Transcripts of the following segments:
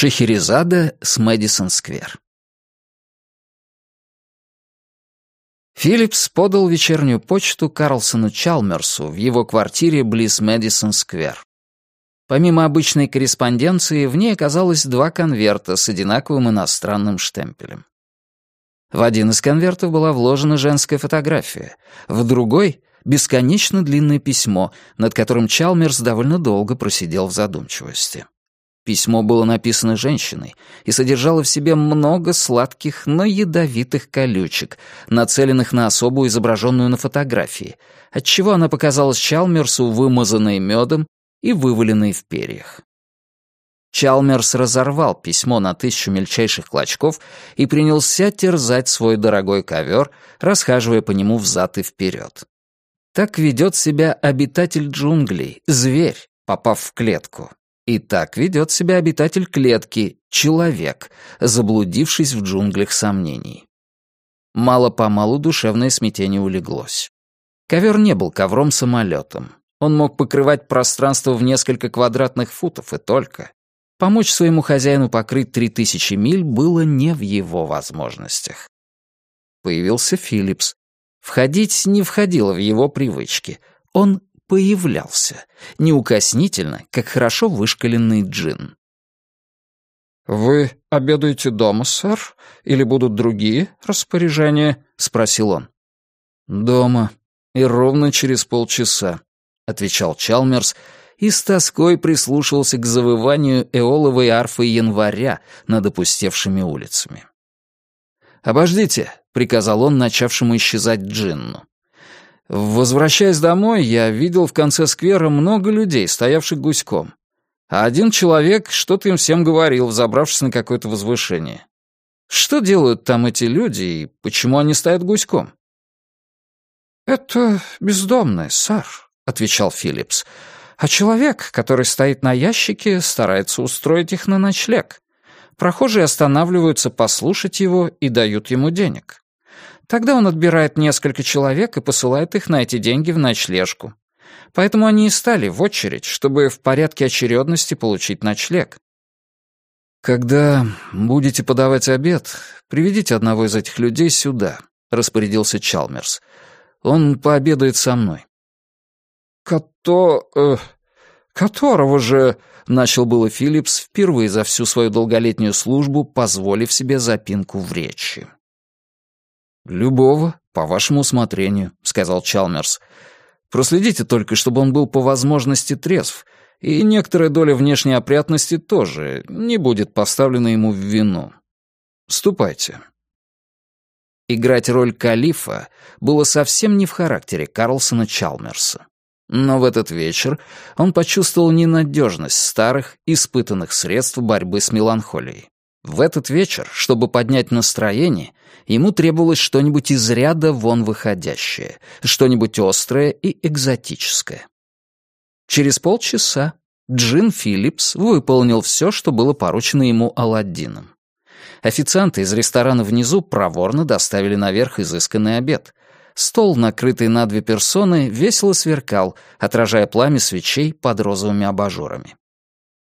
Шахерезада с Мэдисон-сквер. Филлипс подал вечернюю почту Карлсону Чалмерсу в его квартире близ Мэдисон-сквер. Помимо обычной корреспонденции, в ней оказалось два конверта с одинаковым иностранным штемпелем. В один из конвертов была вложена женская фотография, в другой — бесконечно длинное письмо, над которым Чалмерс довольно долго просидел в задумчивости. Письмо было написано женщиной и содержало в себе много сладких, но ядовитых колючек, нацеленных на особу, изображенную на фотографии, отчего она показалась Чалмерсу вымазанной медом и вываленной в перьях. Чалмерс разорвал письмо на тысячу мельчайших клочков и принялся терзать свой дорогой ковер, расхаживая по нему взад и вперед. Так ведет себя обитатель джунглей, зверь, попав в клетку. И так ведет себя обитатель клетки, человек, заблудившись в джунглях сомнений. Мало-помалу душевное смятение улеглось. Ковер не был ковром-самолетом. Он мог покрывать пространство в несколько квадратных футов и только. Помочь своему хозяину покрыть три тысячи миль было не в его возможностях. Появился Филлипс. Входить не входило в его привычки. Он появлялся, неукоснительно, как хорошо вышкаленный джин. «Вы обедаете дома, сэр? Или будут другие распоряжения?» — спросил он. «Дома. И ровно через полчаса», — отвечал Чалмерс и с тоской прислушивался к завыванию эоловой арфы января над опустевшими улицами. «Обождите», — приказал он начавшему исчезать Джинну. Возвращаясь домой, я видел в конце сквера много людей, стоявших гуськом. А один человек что-то им всем говорил, взобравшись на какое-то возвышение. Что делают там эти люди и почему они стоят гуськом? «Это бездомные, сэр», — отвечал Филлипс. «А человек, который стоит на ящике, старается устроить их на ночлег. Прохожие останавливаются послушать его и дают ему денег. Тогда он отбирает несколько человек и посылает их на эти деньги в ночлежку. Поэтому они и стали в очередь, чтобы в порядке очередности получить ночлег. «Когда будете подавать обед, приведите одного из этих людей сюда», — распорядился Чалмерс. «Он пообедает со мной». «Кото... Э, которого же...» — начал было Филлипс, впервые за всю свою долголетнюю службу, позволив себе запинку в речи. «Любого, по вашему усмотрению», — сказал Чалмерс. «Проследите только, чтобы он был по возможности трезв, и некоторая доля внешней опрятности тоже не будет поставлена ему в вину. Ступайте». Играть роль калифа было совсем не в характере Карлсона Чалмерса. Но в этот вечер он почувствовал ненадежность старых, испытанных средств борьбы с меланхолией. В этот вечер, чтобы поднять настроение, ему требовалось что-нибудь из ряда вон выходящее, что-нибудь острое и экзотическое. Через полчаса Джин Филлипс выполнил все, что было поручено ему Аладдином. Официанты из ресторана внизу проворно доставили наверх изысканный обед. Стол, накрытый на две персоны, весело сверкал, отражая пламя свечей под розовыми абажурами.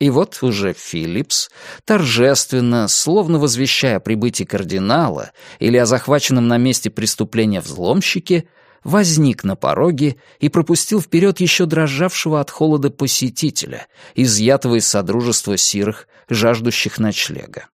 И вот уже Филлипс, торжественно, словно возвещая о прибытии кардинала или о захваченном на месте преступления взломщике, возник на пороге и пропустил вперед еще дрожавшего от холода посетителя, изъятого из содружества сирых, жаждущих ночлега.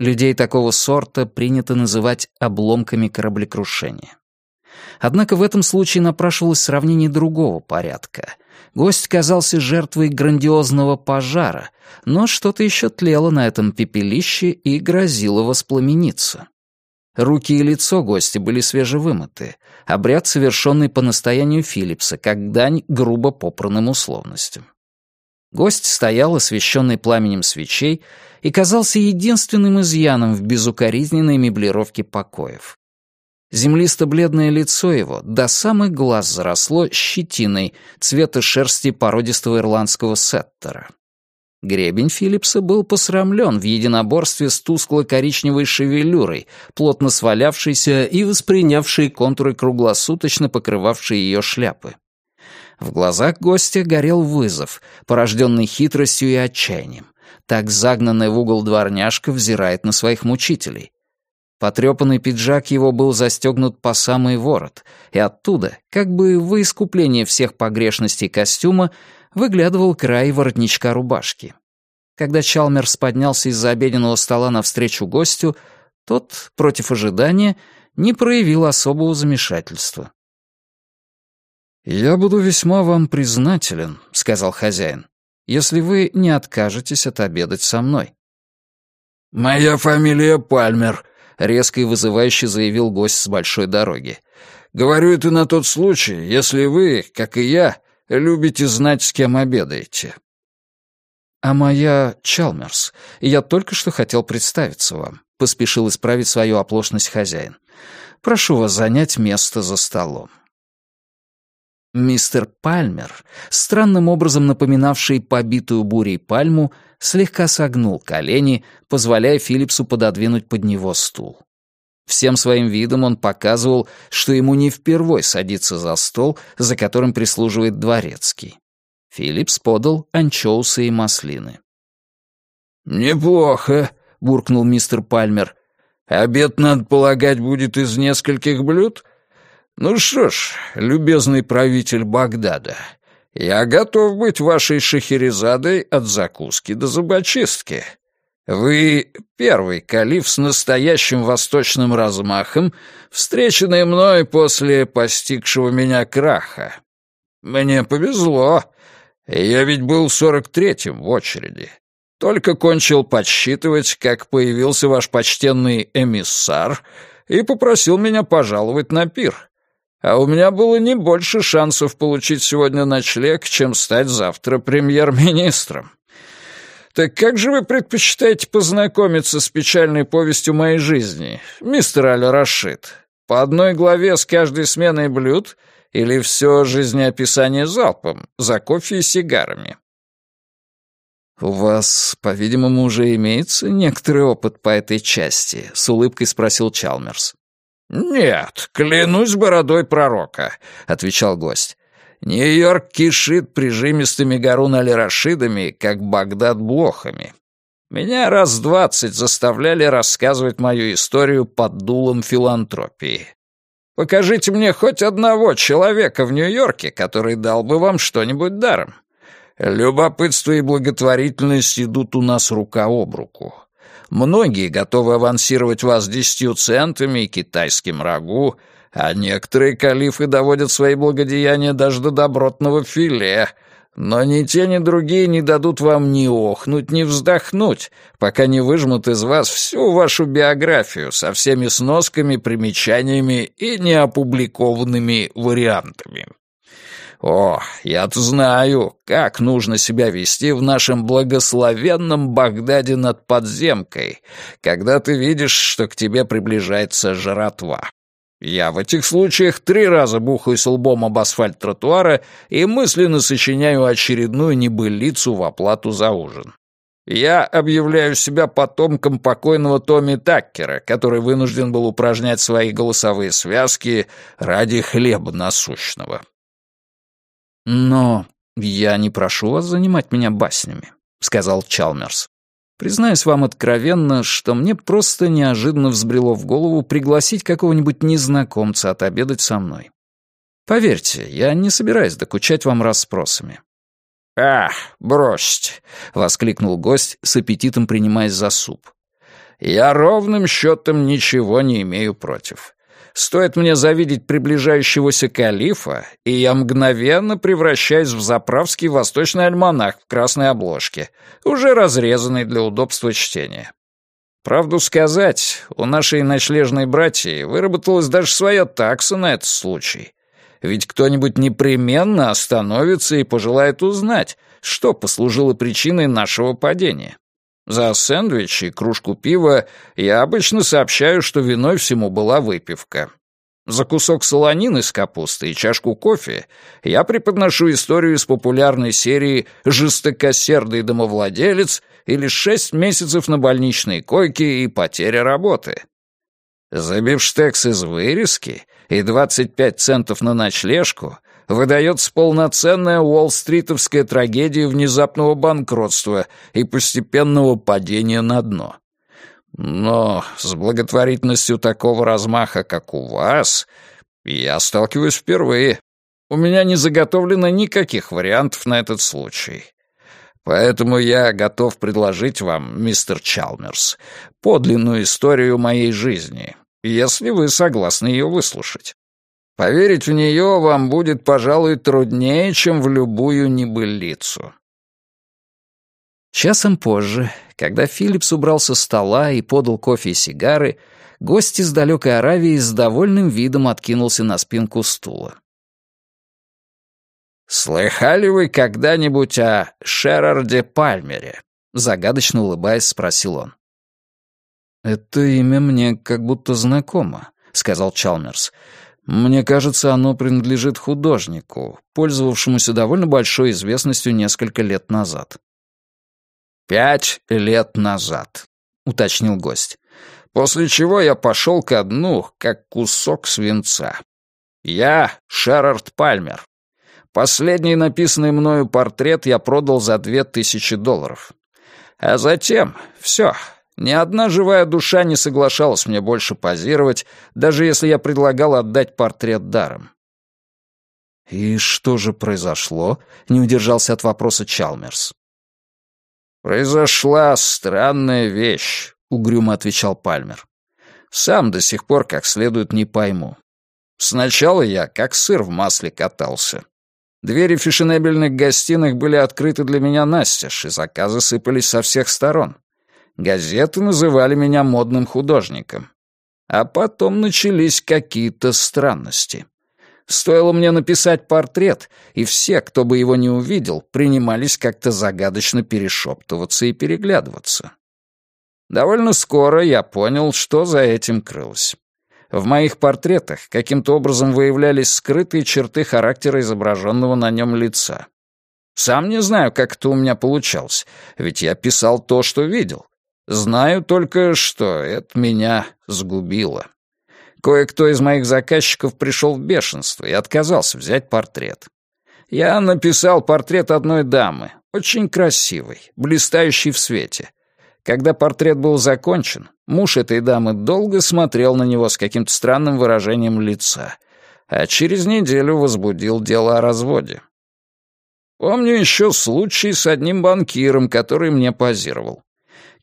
Людей такого сорта принято называть обломками кораблекрушения. Однако в этом случае напрашивалось сравнение другого порядка. Гость казался жертвой грандиозного пожара, но что-то еще тлело на этом пепелище и грозило воспламениться. Руки и лицо гостя были свежевымыты, обряд, совершенный по настоянию Филлипса, как дань грубо попранным условностям. Гость стоял, освещенный пламенем свечей, и казался единственным изъяном в безукоризненной меблировке покоев. Землисто-бледное лицо его до самых глаз заросло щетиной цвета шерсти породистого ирландского сеттера. Гребень Филлипса был посрамлен в единоборстве с тускло-коричневой шевелюрой, плотно свалявшейся и воспринявшей контуры круглосуточно покрывавшей ее шляпы. В глазах гостя горел вызов, порожденный хитростью и отчаянием. Так загнанная в угол дворняжка взирает на своих мучителей. Потрепанный пиджак его был застегнут по самый ворот, и оттуда, как бы во искупление всех погрешностей костюма, выглядывал край воротничка рубашки. Когда Чалмерс поднялся из-за обеденного стола навстречу гостю, тот, против ожидания, не проявил особого замешательства. «Я буду весьма вам признателен», — сказал хозяин, «если вы не откажетесь отобедать со мной». «Моя фамилия Пальмер», — резко и вызывающе заявил гость с большой дороги. «Говорю это на тот случай, если вы, как и я, любите знать, с кем обедаете». «А моя Чалмерс, я только что хотел представиться вам», — поспешил исправить свою оплошность хозяин. «Прошу вас занять место за столом». Мистер Пальмер, странным образом напоминавший побитую бурей пальму, слегка согнул колени, позволяя Филлипсу пододвинуть под него стул. Всем своим видом он показывал, что ему не впервой садиться за стол, за которым прислуживает дворецкий. Филлипс подал анчоусы и маслины. «Неплохо», — буркнул мистер Пальмер. «Обед, надо полагать, будет из нескольких блюд?» «Ну что ж, любезный правитель Багдада, я готов быть вашей шахерезадой от закуски до зубочистки. Вы первый калиф с настоящим восточным размахом, встреченный мной после постигшего меня краха. Мне повезло. Я ведь был сорок третьим в очереди. Только кончил подсчитывать, как появился ваш почтенный эмиссар и попросил меня пожаловать на пир а у меня было не больше шансов получить сегодня ночлег, чем стать завтра премьер-министром. Так как же вы предпочитаете познакомиться с печальной повестью моей жизни, мистер Аль-Рашид? По одной главе с каждой сменой блюд или все жизнеописание залпом, за кофе и сигарами? «У вас, по-видимому, уже имеется некоторый опыт по этой части?» — с улыбкой спросил Чалмерс. «Нет, клянусь бородой пророка», — отвечал гость. «Нью-Йорк кишит прижимистыми Гарун Аль-Рашидами, как Багдад блохами. Меня раз двадцать заставляли рассказывать мою историю под дулом филантропии. Покажите мне хоть одного человека в Нью-Йорке, который дал бы вам что-нибудь даром. Любопытство и благотворительность идут у нас рука об руку. Многие готовы авансировать вас десятью центами и китайским рагу, а некоторые калифы доводят свои благодеяния даже до добротного филе. Но ни те, ни другие не дадут вам ни охнуть, ни вздохнуть, пока не выжмут из вас всю вашу биографию со всеми сносками, примечаниями и неопубликованными вариантами. О, я-то знаю, как нужно себя вести в нашем благословенном Багдаде над подземкой, когда ты видишь, что к тебе приближается жратва. Я в этих случаях три раза бухаюсь лбом об асфальт тротуара и мысленно сочиняю очередную небылицу в оплату за ужин. Я объявляю себя потомком покойного Томми Таккера, который вынужден был упражнять свои голосовые связки ради хлеба насущного. «Но я не прошу вас занимать меня баснями», — сказал Чалмерс. «Признаюсь вам откровенно, что мне просто неожиданно взбрело в голову пригласить какого-нибудь незнакомца отобедать со мной. Поверьте, я не собираюсь докучать вам расспросами». «Ах, бросьте!» — воскликнул гость, с аппетитом принимаясь за суп. «Я ровным счетом ничего не имею против. Стоит мне завидеть приближающегося калифа, и я мгновенно превращаюсь в заправский восточный альманах в красной обложке, уже разрезанный для удобства чтения. Правду сказать, у нашей ночлежной братьи выработалась даже своя такса на этот случай. Ведь кто-нибудь непременно остановится и пожелает узнать, что послужило причиной нашего падения. За сэндвич и кружку пива я обычно сообщаю, что виной всему была выпивка. За кусок солонины с капустой и чашку кофе я преподношу историю из популярной серии «Жестокосердый домовладелец» или «Шесть месяцев на больничной койке и потеря работы». За бифштекс из вырезки и 25 центов на ночлежку выдается полноценная уолл-стритовская трагедия внезапного банкротства и постепенного падения на дно. Но с благотворительностью такого размаха, как у вас, я сталкиваюсь впервые. У меня не заготовлено никаких вариантов на этот случай. Поэтому я готов предложить вам, мистер Чалмерс, подлинную историю моей жизни, если вы согласны ее выслушать. Поверить в нее вам будет, пожалуй, труднее, чем в любую небылицу. Часом позже, когда Филлипс убрал со стола и подал кофе и сигары, гость из далекой Аравии с довольным видом откинулся на спинку стула. «Слыхали вы когда-нибудь о Шерарде Пальмере?» Загадочно улыбаясь, спросил он. «Это имя мне как будто знакомо», — сказал Чалмерс. «Мне кажется, оно принадлежит художнику, пользовавшемуся довольно большой известностью несколько лет назад». «Пять лет назад», — уточнил гость. «После чего я пошел ко дну, как кусок свинца. Я Шерард Пальмер. Последний написанный мною портрет я продал за две тысячи долларов. А затем все. Ни одна живая душа не соглашалась мне больше позировать, даже если я предлагал отдать портрет даром. «И что же произошло?» — не удержался от вопроса Чалмерс. «Произошла странная вещь», — угрюмо отвечал Пальмер. «Сам до сих пор как следует не пойму. Сначала я как сыр в масле катался. Двери фешенебельных гостиных были открыты для меня настежь, и заказы сыпались со всех сторон. Газеты называли меня модным художником. А потом начались какие-то странности. Стоило мне написать портрет, и все, кто бы его не увидел, принимались как-то загадочно перешептываться и переглядываться. Довольно скоро я понял, что за этим крылось. В моих портретах каким-то образом выявлялись скрытые черты характера изображенного на нем лица. Сам не знаю, как это у меня получалось, ведь я писал то, что видел. Знаю только, что это меня сгубило. Кое-кто из моих заказчиков пришел в бешенство и отказался взять портрет. Я написал портрет одной дамы, очень красивой, блистающей в свете. Когда портрет был закончен, муж этой дамы долго смотрел на него с каким-то странным выражением лица, а через неделю возбудил дело о разводе. Помню еще случай с одним банкиром, который мне позировал.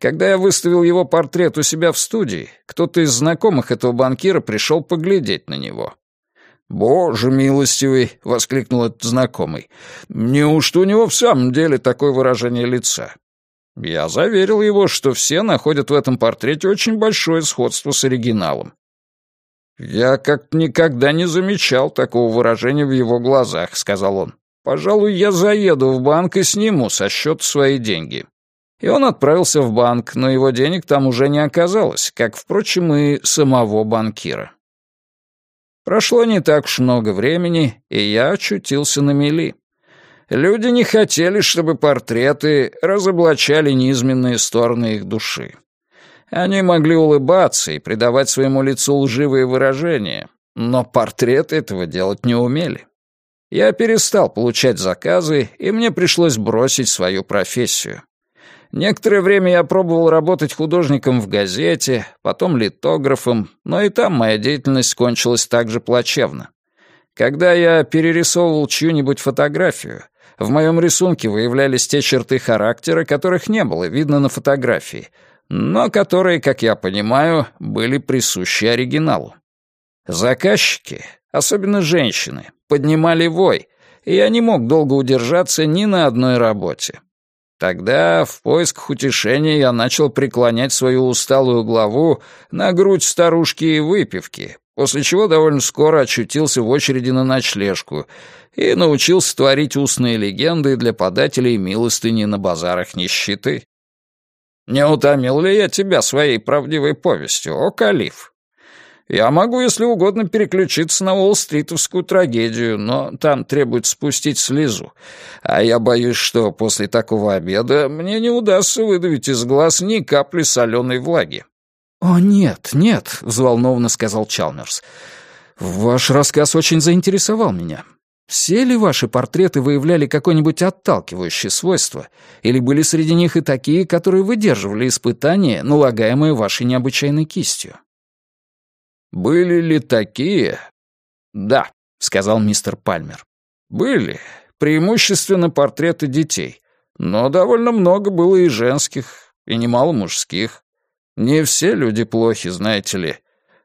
Когда я выставил его портрет у себя в студии, кто-то из знакомых этого банкира пришел поглядеть на него. «Боже милостивый!» — воскликнул этот знакомый. «Неужто у него в самом деле такое выражение лица?» Я заверил его, что все находят в этом портрете очень большое сходство с оригиналом. «Я как-то никогда не замечал такого выражения в его глазах», — сказал он. «Пожалуй, я заеду в банк и сниму со счета свои деньги». И он отправился в банк, но его денег там уже не оказалось, как, впрочем, и самого банкира. Прошло не так уж много времени, и я очутился на мели. Люди не хотели, чтобы портреты разоблачали низменные стороны их души. Они могли улыбаться и придавать своему лицу лживые выражения, но портреты этого делать не умели. Я перестал получать заказы, и мне пришлось бросить свою профессию. Некоторое время я пробовал работать художником в газете, потом литографом, но и там моя деятельность кончилась так же плачевно. Когда я перерисовывал чью-нибудь фотографию, в моем рисунке выявлялись те черты характера, которых не было видно на фотографии, но которые, как я понимаю, были присущи оригиналу. Заказчики, особенно женщины, поднимали вой, и я не мог долго удержаться ни на одной работе. Тогда, в поисках утешения, я начал преклонять свою усталую главу на грудь старушки и выпивки, после чего довольно скоро очутился в очереди на ночлежку и научился творить устные легенды для подателей милостыни на базарах нищеты. Не утомил ли я тебя своей правдивой повестью, о, Калиф? Я могу, если угодно, переключиться на Уолл-стритовскую трагедию, но там требует спустить слезу. А я боюсь, что после такого обеда мне не удастся выдавить из глаз ни капли соленой влаги». «О, нет, нет», — взволнованно сказал Чалмерс. «Ваш рассказ очень заинтересовал меня. Все ли ваши портреты выявляли какое-нибудь отталкивающее свойство? Или были среди них и такие, которые выдерживали испытания, налагаемые вашей необычайной кистью? «Были ли такие?» «Да», — сказал мистер Пальмер. «Были. Преимущественно портреты детей. Но довольно много было и женских, и немало мужских. Не все люди плохи, знаете ли.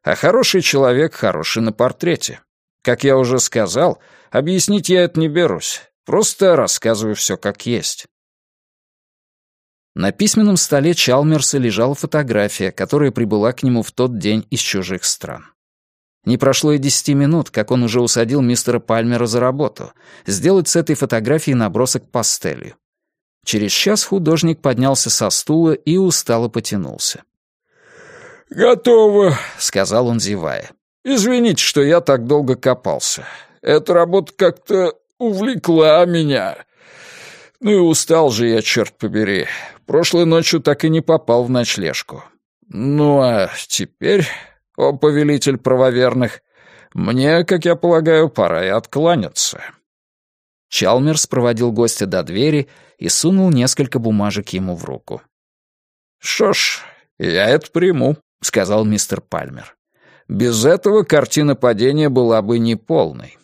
А хороший человек хороший на портрете. Как я уже сказал, объяснить я это не берусь. Просто рассказываю все как есть. На письменном столе Чалмерса лежала фотография, которая прибыла к нему в тот день из чужих стран. Не прошло и десяти минут, как он уже усадил мистера Пальмера за работу, сделать с этой фотографии набросок пастелью. Через час художник поднялся со стула и устало потянулся. «Готово», — сказал он, зевая. «Извините, что я так долго копался. Эта работа как-то увлекла меня. Ну и устал же я, черт побери. Прошлой ночью так и не попал в ночлежку. Ну а теперь, о повелитель правоверных, мне, как я полагаю, пора и откланяться». Чалмерс проводил гостя до двери и сунул несколько бумажек ему в руку. «Что ж, я это приму», — сказал мистер Пальмер. «Без этого картина падения была бы неполной.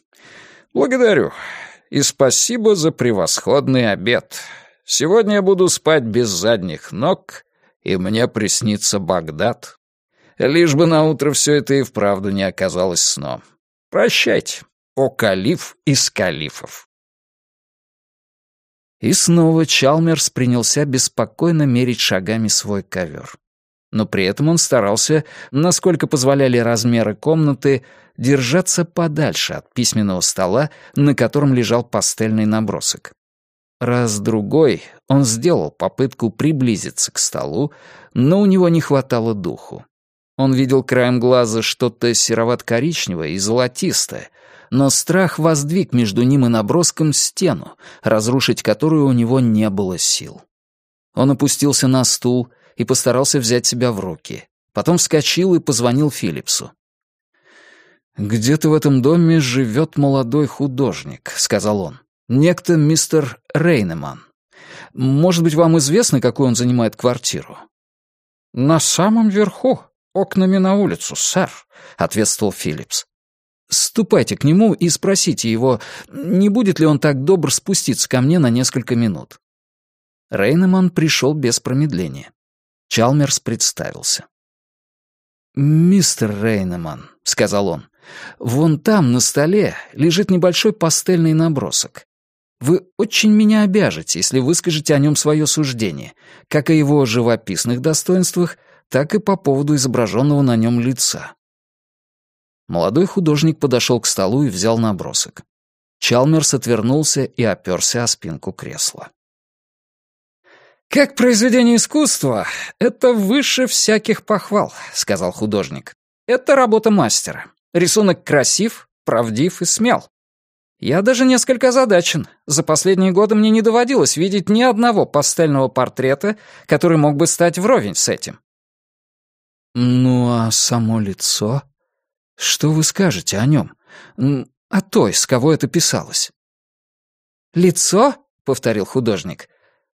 Благодарю. И спасибо за превосходный обед. Сегодня я буду спать без задних ног, и мне приснится Багдад. Лишь бы на утро все это и вправду не оказалось сном. Прощайте, о калиф из калифов». И снова Чалмерс принялся беспокойно мерить шагами свой ковер но при этом он старался, насколько позволяли размеры комнаты, держаться подальше от письменного стола, на котором лежал пастельный набросок. Раз-другой он сделал попытку приблизиться к столу, но у него не хватало духу. Он видел краем глаза что-то сероват-коричневое и золотистое, но страх воздвиг между ним и наброском стену, разрушить которую у него не было сил. Он опустился на стул — и постарался взять себя в руки. Потом вскочил и позвонил Филлипсу. «Где-то в этом доме живет молодой художник», — сказал он. «Некто мистер Рейнеман. Может быть, вам известно, какую он занимает квартиру?» «На самом верху, окнами на улицу, сэр», — ответствовал Филлипс. «Ступайте к нему и спросите его, не будет ли он так добр спуститься ко мне на несколько минут». Рейнеман пришел без промедления. Чалмерс представился. «Мистер Рейнеман», — сказал он, — «вон там, на столе, лежит небольшой пастельный набросок. Вы очень меня обяжете, если выскажете о нем свое суждение, как о его живописных достоинствах, так и по поводу изображенного на нем лица». Молодой художник подошел к столу и взял набросок. Чалмерс отвернулся и оперся о спинку кресла. «Как произведение искусства, это выше всяких похвал», — сказал художник. «Это работа мастера. Рисунок красив, правдив и смел. Я даже несколько озадачен. За последние годы мне не доводилось видеть ни одного пастельного портрета, который мог бы стать вровень с этим». «Ну, а само лицо? Что вы скажете о нем? О той, с кого это писалось?» «Лицо?» — повторил художник.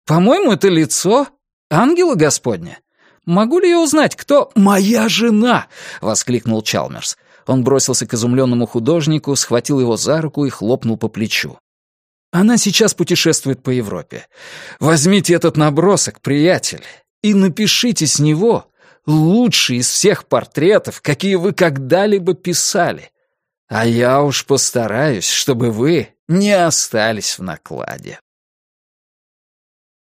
«По-моему, это лицо ангела Господня. Могу ли я узнать, кто моя жена?» — воскликнул Чалмерс. Он бросился к изумленному художнику, схватил его за руку и хлопнул по плечу. «Она сейчас путешествует по Европе. Возьмите этот набросок, приятель, и напишите с него лучший из всех портретов, какие вы когда-либо писали. А я уж постараюсь, чтобы вы не остались в накладе».